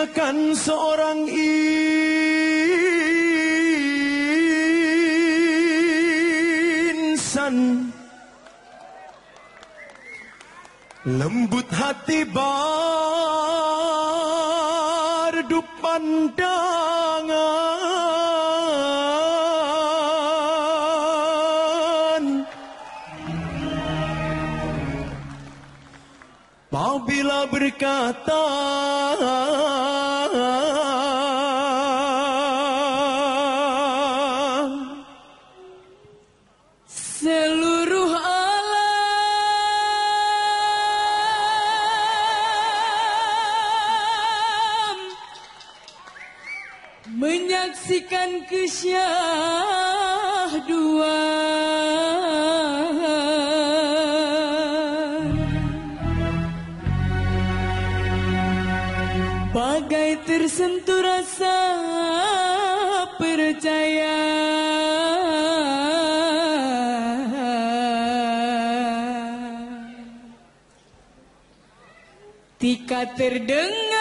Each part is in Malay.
ciptakan seorang insan. Lembut hati bang Mau bila berkata Seluruh alam Menyaksikan kesyahduan Bagai tersentuh rasa percaya. Tika terdengar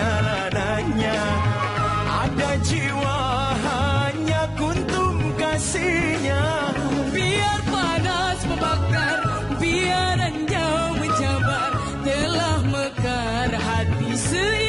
jalanannya. Ada jiwa hanya kuntum kasihnya. Biar panas membakar, biar jauh menjabar Telah mekar hati sendiri.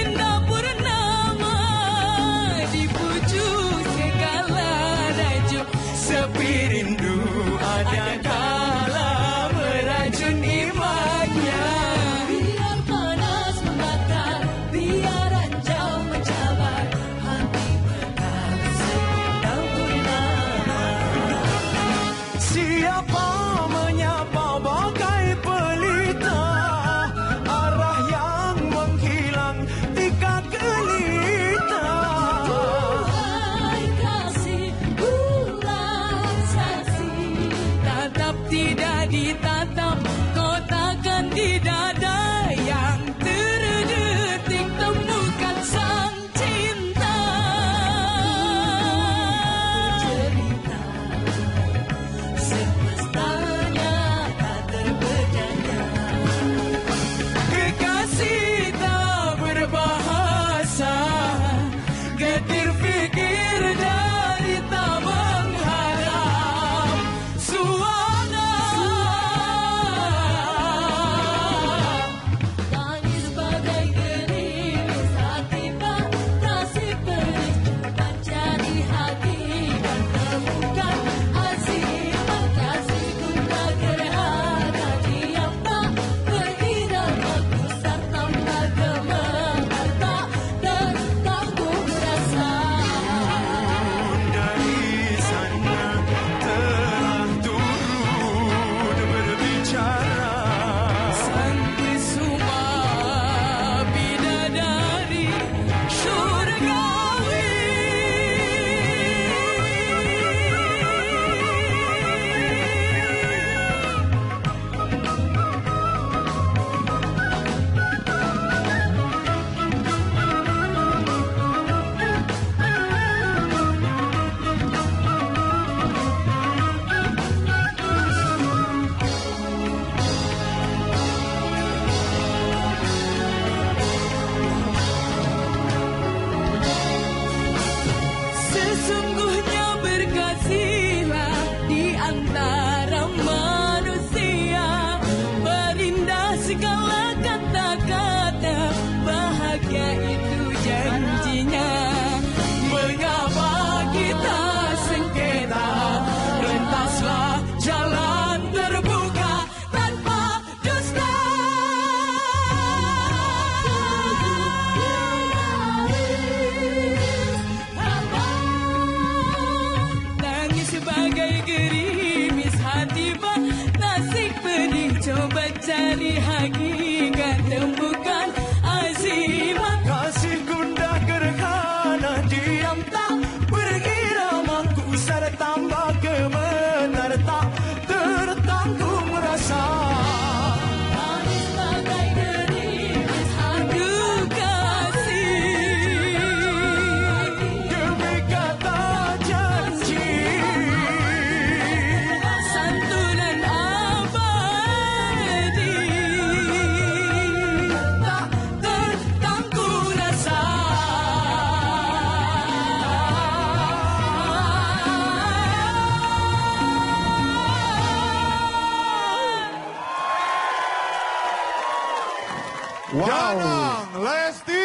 shine. Wow. Yanong, last year.